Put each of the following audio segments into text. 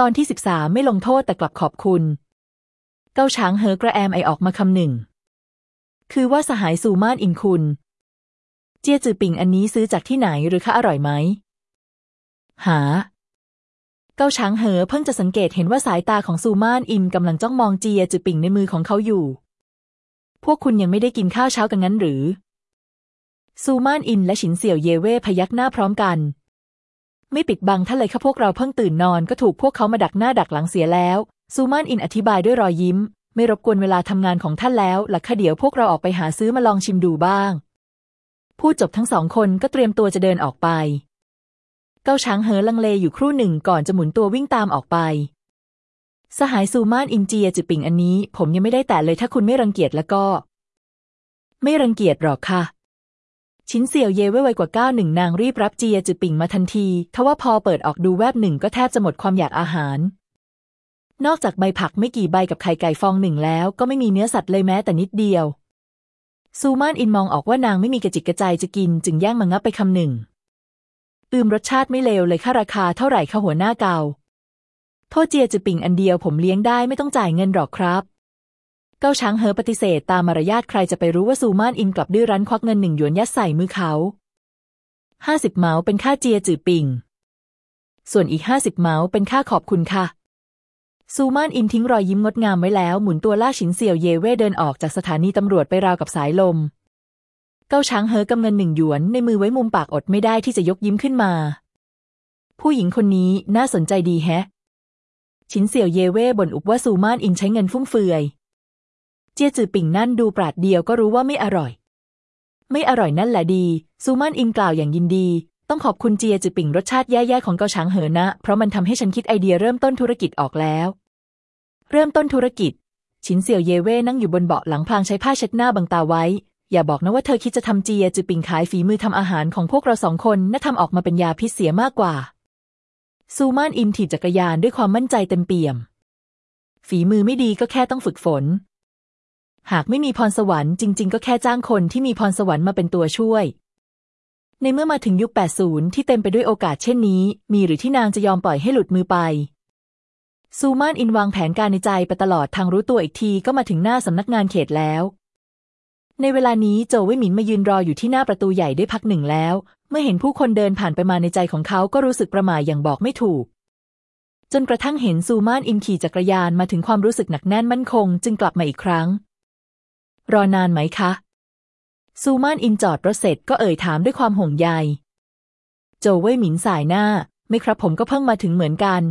ตอนที่สิบสาไม่ลงโทษแต่กลับขอบคุณ เก้าช้างเฮอกระแอมไอออกมาคำหนึ่ง คือว่าสหายซูมานอินคุณ เจียจือปิ่งอันนี้ซื้อจากที่ไหนหรือคะอร่อยไหม หา เก้าช้างเหอเพิ่งจะสังเกตเห็นว่าสายตาของซูมานอินกำลังจ้องมองเจียจือปิ่งในมือของเขาอยู่ พวกคุณยังไม่ได้กินข้าวเช้ากันงั้นหรือ ซูมานอินและฉินเสี่ยวเยเว่พยักหน้าพร้อมกัน ไม่ปิดบังท่านเลยค่ะพวกเราเพิ่งตื่นนอนก็ถูกพวกเขามาดักหน้าดักหลังเสียแล้ว ซูมานอินอธิบายด้วยรอยยิ้ม ไม่รบกวนเวลาทำงานของท่านแล้วหลักค่ะเดี๋ยวพวกเราออกไปหาซื้อมาลองชิมดูบ้าง พูดจบทั้งสองคนก็เตรียมตัวจะเดินออกไป เก้าช้างเฮอลังเลอยู่ครู่หนึ่งก่อนจะหมุนตัววิ่งตามออกไปสหายซูมานอินเจียจือปิงอันนี้ ผมยังไม่ได้แตะเลยถ้าคุณไม่รังเกียจแล้วก็ ไม่รังเกียจหรอกค่ะ ชิ้นเสี่ยวเย่ไว้ไวกว่าก้าวหนึ่งนางรีบรับเจียจือปิ่งมาทันทีทว่าพอเปิดออกดูแวบหนึ่งก็แทบจะหมดความอยากอาหาร นอกจากใบผักไม่กี่ใบกับไข่ไก่ฟองหนึ่งแล้ว ก็ไม่มีเนื้อสัตว์เลยแม้แต่นิดเดียว ซูมานอินมองออกว่านางไม่มีกระจิกกระใจจะกิน จึงแย่งมางับไปคำหนึ่ง อืมรสชาติไม่เลวเลยค่าราคาเท่าไหร่คะหัวหน้าเกาโทษเจียจือปิ่งอันเดียวผมเลี้ยงได้ไม่ต้องจ่ายเงินหรอกครับ เก้าช้างเฮอปฏิเสธตามมารยาทใครจะไปรู้ว่าซูมานอินกลับดื้อรั้นควักเงินหนึ่งหยวนยัดใส่มือเขาห้าสิบเหมาเป็นค่าเจียจือปิง ส่วนอีกห้าสิบเหมาเป็นค่าขอบคุณค่ะ ซูมานอินทิ้งรอยยิ้มงดงามไว้แล้ว หมุนตัวล่าฉินเสี่ยวเยเว่เดินออกจากสถานีตำรวจไปราวกับสายลม เก้าช้างเฮอกำเงินหนึ่งหยวนในมือไว้มุมปากอดไม่ได้ที่จะยกยิ้มขึ้นมา ผู้หญิงคนนี้น่าสนใจดีแฮะ ฉินเสี่ยวเยเว่บ่นอุบว่าซูมานอินใช้เงินฟุ่มเฟือย เจียจือปิ่งนั่นดูปราดเดียวก็รู้ว่าไม่อร่อย ไม่อร่อยนั่นแหละดี ซูมานอินกล่าวอย่างยินดี ต้องขอบคุณเจียจือปิ่งรสชาติแย่ๆของเกาช้างเหอนะ เพราะมันทำให้ฉันคิดไอเดียเริ่มต้นธุรกิจออกแล้ว เริ่มต้นธุรกิจฉินเสี่ยวเยเว่นั่งอยู่บนเบาะหลังพลางใช้ผ้าเช็ดหน้าบังตาไว้ อย่าบอกนะว่าเธอคิดจะทำเจียจือปิ่งขายฝีมือทำอาหารของพวกเราสองคนน่าทำออกมาเป็นยาพิษเสียมากกว่า ซูมานอินถีบจักรยานด้วยความมั่นใจเต็มเปี่ยมฝีมือไม่ดีก็แค่ต้องฝึกฝน หากไม่มีพรสวรรค์จริง ๆ ก็แค่จ้างคนที่มีพรสวรรค์มาเป็นตัวช่วย ในเมื่อมาถึงยุค 80 ที่เต็มไปด้วยโอกาสเช่นนี้ มีหรือที่นางจะยอมปล่อยให้หลุดมือไป ซูมานอินวางแผนการในใจไปตลอดทางรู้ตัวอีกทีก็มาถึงหน้าสำนักงานเขตแล้ว ในเวลานี้โจวเว่ยหมินมายืนรออยู่ที่หน้าประตูใหญ่ได้พักหนึ่งแล้ว เมื่อเห็นผู้คนเดินผ่านไปมาในใจของเขาก็รู้สึกประหม่าอย่างบอกไม่ถูกจนกระทั่งเห็นซูมานอินขี่จักรยานมาถึงความรู้สึกหนักแน่นมั่นคง จึงกลับมาอีกครั้ง รอนานไหมคะ ซูมานอินจอดรถเสร็จก็เอ่ยถามด้วยความห่วงใย โจวเว่ยหมินสายหน้า ไม่ครับผมก็เพิ่งมาถึงเหมือนกัน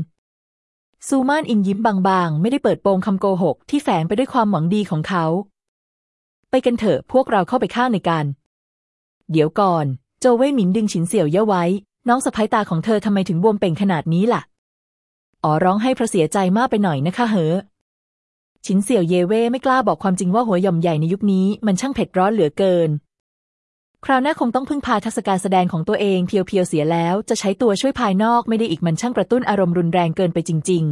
ซูมานอินยิ้มบางๆ ไม่ได้เปิดโปงคำโกหกที่แฝงไปด้วยความหวังดีของเขา ไปกันเถอะพวกเราเข้าไปข้างในกัน เดี๋ยวก่อน โจวเว่ยหมินดึงฉินเสี่ยวเย่าไว้ น้องสะพ้ายตาของเธอทำไมถึงบวมเป่งขนาดนี้ล่ะ อ๋อร้องให้พระเสียใจมากไปหน่อยนะคะเหอ ฉินเสี่ยวเยเว่ไม่กล้าบอกความจริงว่าหัวหย่อมใหญ่ในยุคนี้มันช่างเผ็ดร้อนเหลือเกิน คราวหน้าคงต้องพึ่งพาทัศการแสดงของตัวเองเพียวๆเสียแล้ว จะใช้ตัวช่วยภายนอกไม่ได้อีกมันช่างกระตุ้นอารมณ์รุนแรงเกินไปจริง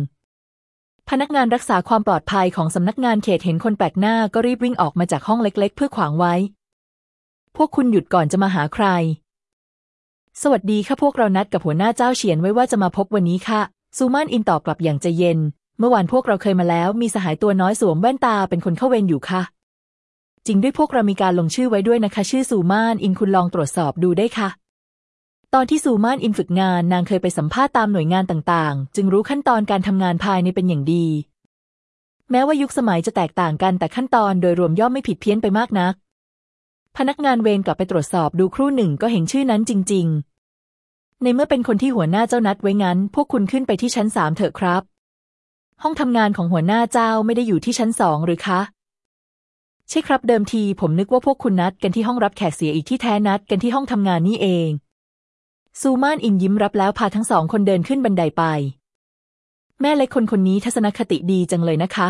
ๆ พนักงานรักษาความปลอดภัยของสำนักงานเขตเห็นคนแปลกหน้าก็รีบวิ่งออกมาจากห้องเล็ก ๆ เพื่อขวางไว้ พวกคุณหยุดก่อนจะมาหาใคร สวัสดีค่ะพวกเรานัดกับหัวหน้าเจ้าเฉียนไว้ว่าจะมาพบวันนี้ค่ะซูมานอินตอบกลับอย่างใจเย็น มื่อวานพวกเราเคยมาแล้ว มีสหายตัวน้อยสวมแว่นตาเป็นคนเข้าเวรอยู่ค่ะ จริงด้วยพวกเรามีการลงชื่อไว้ด้วยนะคะ ชื่อซูมานอินคุณลองตรวจสอบดูได้ค่ะ ตอนที่ซูมานอินฝึกงานนางเคยไปสัมภาษณ์ตามหน่วยงานต่างๆ จึงรู้ขั้นตอนการทำงานภายในเป็นอย่างดี แม้ว่ายุคสมัยจะแตกต่างกันแต่ขั้นตอนโดยรวมย่อมไม่ผิดเพี้ยนไปมากนัก พนักงานเวรกลับไปตรวจสอบดูครู่หนึ่งก็เห็นชื่อนั้นจริง ๆ ในเมื่อเป็นคนที่หัวหน้าเจ้านัดไว้งั้น พวกคุณขึ้นไปที่ชั้นสามเถอะครับ ห้องทำงานของหัวหน้าเจ้าไม่ได้อยู่ที่ชั้นสองหรือคะ ใช่ครับเดิมทีผมนึกว่าพวกคุณนัดกันที่ห้องรับแขกเสียอีกที่แท้นัดกันที่ห้องทำงานนี่เอง ซูมานอินยิ้มรับแล้วพาทั้งสองคนเดินขึ้นบันไดไป แม่เล็กคนคนนี้ทัศนคติดีจังเลยนะคะ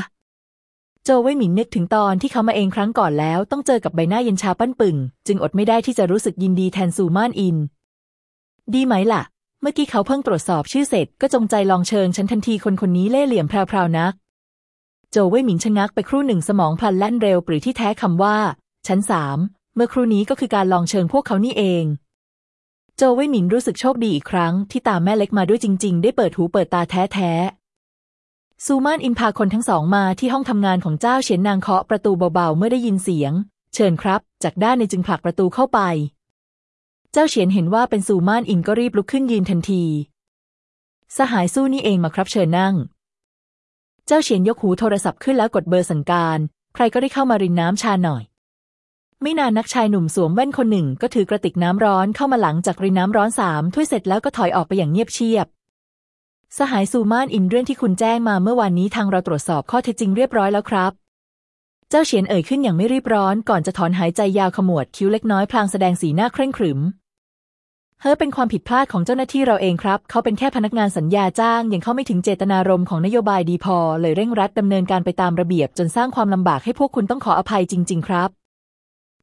โจวเว่ยหมินนึกถึงตอนที่เขามาเองครั้งก่อนแล้ว ต้องเจอกับใบหน้าเย็นชาปั้นปึ่ง จึงอดไม่ได้ที่จะรู้สึกยินดีแทนซูมานอิน ดีไหมล่ะ เมื่อกี้เขาเพิ่งตรวจสอบชื่อเสร็จก็จงใจลองเชิงฉันทันทีคนคนนี้เล่ห์เหลี่ยมแพรวๆนัก โจวเว่ยหมินชะงักไปครู่หนึ่งสมองพลันแล่นเร็วปรือที่แท้คำว่า ชั้นสามเมื่อครู่นี้ก็คือการลองเชิงพวกเขานี่เองโจวเว่ยหมินรู้สึกโชคดีอีกครั้ง ที่ตามแม่เล็กมาด้วยจริง ๆ ได้เปิดหูเปิดตาแท้ซูมานอินพาคนทั้งสองมาที่ห้องทำงานของเจ้าเฉียนนางเคาะประตูเบาๆเมื่อได้ยินเสียง เชิญครับ จากด้านในจึงผลักประตูเข้าไป เจ้าเฉียนเห็นว่าเป็นซูมานอินก็รีบลุกขึ้นยืนทันที สหายสู้นี่เองมาครับเชิญนั่ง เจ้าเฉียนยกหูโทรศัพท์ขึ้นแล้วกดเบอร์สั่งการ ใครก็ได้เข้ามารินน้ำชาหน่อย ไม่นานนักชายหนุ่มสวมแว่นคนหนึ่งก็ถือกระติกน้ำร้อนเข้ามาหลังจากรินน้ำร้อนสามถ้วยเสร็จแล้วก็ถอยออกไปอย่างเงียบเชียบ สหายซูมานอินเรื่องที่คุณแจ้งมาเมื่อวานนี้ทางเราตรวจสอบข้อเท็จจริงเรียบร้อยแล้วครับเจ้าเฉียนเอ่ยขึ้นอย่างไม่รีบร้อนก่อนจะถอนหายใจยาวขมวดคิ้วเล็กน้อยพลางแสดงสีหน้าเคร่งขรึม เฮ้อเป็นความผิดพลาดของเจ้าหน้าที่เราเองครับ เขาเป็นแค่พนักงานสัญญาจ้าง ยังเข้าไม่ถึงเจตนารมณ์ของนโยบายดีพอ เลยเร่งรัดดำเนินการไปตามระเบียบ จนสร้างความลำบากให้พวกคุณต้องขออภัยจริง ๆ ครับ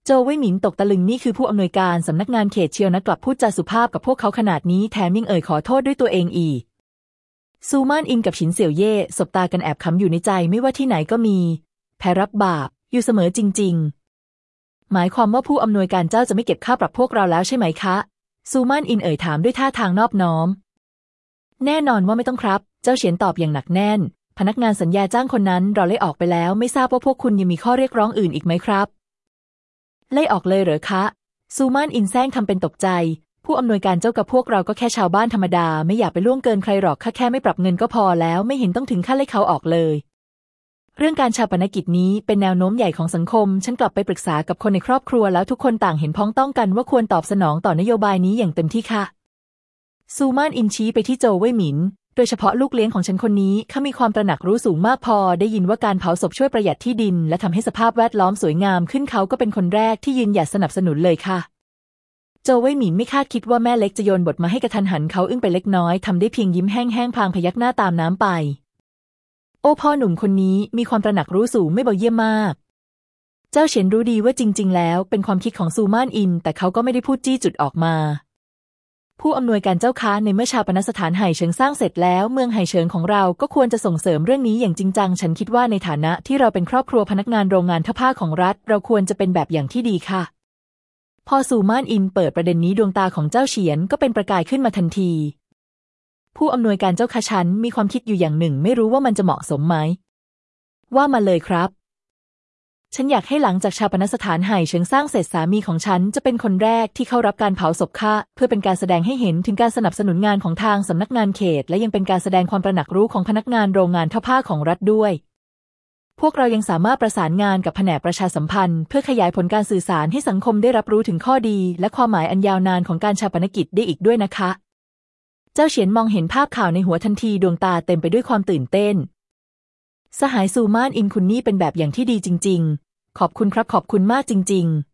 โจวเว่ยหมินตกตะลึงนี่คือผู้อำนวยการสำนักงานเขตเชียวนะกลับพูดจาสุภาพกับพวกเขาขนาดนี้แถมยังเอ่ยขอโทษด้วยตัวเองอีกซูมานอินกับฉินเสี่ยวเย่สบตากันแอบขำอยู่ในใจไม่ว่าที่ไหนก็มี แพ้รับบาป อยู่เสมอจริง ๆ หมายความว่าผู้อำนวยการเจ้าจะไม่เก็บค่าปรับพวกเราแล้วใช่ไหมคะ ซูมานอินเอ่ยถามด้วยท่าทางนอบน้อม แน่นอนว่าไม่ต้องครับ เจ้าเฉียนตอบอย่างหนักแน่น พนักงานสัญญาจ้างคนนั้นเราไล่ออกไปแล้วไม่ทราบว่าพวกคุณยังมีข้อเรียกร้องอื่นอีกไหมครับ ไล่ออกเลยเหรอคะ ซูมานอินแซงทำเป็นตกใจ ผู้อำนวยการเจ้ากับพวกเราก็แค่ชาวบ้านธรรมดา ไม่อยากไปล่วงเกินใครหรอกค่าแค่ไม่ปรับเงินก็พอแล้ว ไม่เห็นต้องถึงขั้นไล่เขาออกเลย เรื่องการชาปนกิจนี้เป็นแนวโน้มใหญ่ของสังคม ฉันกลับไปปรึกษากับคนในครอบครัวแล้วทุกคนต่างเห็นพ้องต้องกันว่าควรตอบสนองต่อนโยบายนี้อย่างเต็มที่ค่ะ ซูมานอินชี้ไปที่โจวเว่ยหมิน โดยเฉพาะลูกเลี้ยงของฉันคนนี้เขามีความตระหนักรู้สูงมากพอ ได้ยินว่าการเผาศพช่วยประหยัดที่ดิน และทำให้สภาพแวดล้อมสวยงามขึ้นเขาก็เป็นคนแรกที่ยืนหยัดสนับสนุนเลยค่ะ โจวเว่ยหมินไม่คาดคิดว่าแม่เล็กจะโยนบทมาให้กระทันหันเขาอึ้งไปเล็กน้อยทำได้เพียงยิ้มแห้งๆพลางพยักหน้าตามน้ำไป โอ้พ่อหนุ่มคนนี้มีความตระหนักรู้สูงไม่เบาเยี่ยมมาก เจ้าเฉียนรู้ดีว่าจริง ๆ แล้วเป็นความคิดของซูมานอิน แต่เขาก็ไม่ได้พูดจี้จุดออกมา ผู้อำนวยการเจ้าค้าในเมื่อชาปนสถานไห่เฉิงสร้างเสร็จแล้วเมืองไห่เฉิงของเราก็ควรจะส่งเสริมเรื่องนี้อย่างจริงจัง ฉันคิดว่าในฐานะที่เราเป็นครอบครัวพนักงานโรงงานท่าผ้าของรัฐ เราควรจะเป็นแบบอย่างที่ดีค่ะ พอซูมานอินเปิดประเด็นนี้ดวงตาของเจ้าเฉียนก็เป็นประกายขึ้นมาทันที ผู้อำนวยการเจ้าค่ะฉันมีความคิดอยู่อย่างหนึ่ง ไม่รู้ว่ามันจะเหมาะสมไหม ว่ามาเลยครับ ฉันอยากให้หลังจากชาปนสถานไห่เฉิงสร้างเสร็จสามีของฉันจะเป็นคนแรกที่เข้ารับการเผาศพข้าเพื่อเป็นการแสดงให้เห็นถึงการสนับสนุนงานของทางสำนักงานเขต และยังเป็นการแสดงความตระหนักรู้ของพนักงานโรงงานท่าผ้าของรัฐด้วยพวกเรายังสามารถประสานงานกับแผนกประชาสัมพันธ์ เพื่อขยายผลการสื่อสารให้สังคมได้รับรู้ถึงข้อดี และความหมายอันยาวนานของการชาปนกิจได้อีกด้วยนะคะ จ้าเฉียนมองเห็นภาพข่าวในหัวทันทีดวงตาเต็มไปด้วยความตื่นเต้น สหายซูมานอินคุณนี่เป็นแบบอย่างที่ดีจริง ๆ ขอบคุณครับขอบคุณมากจริง ๆ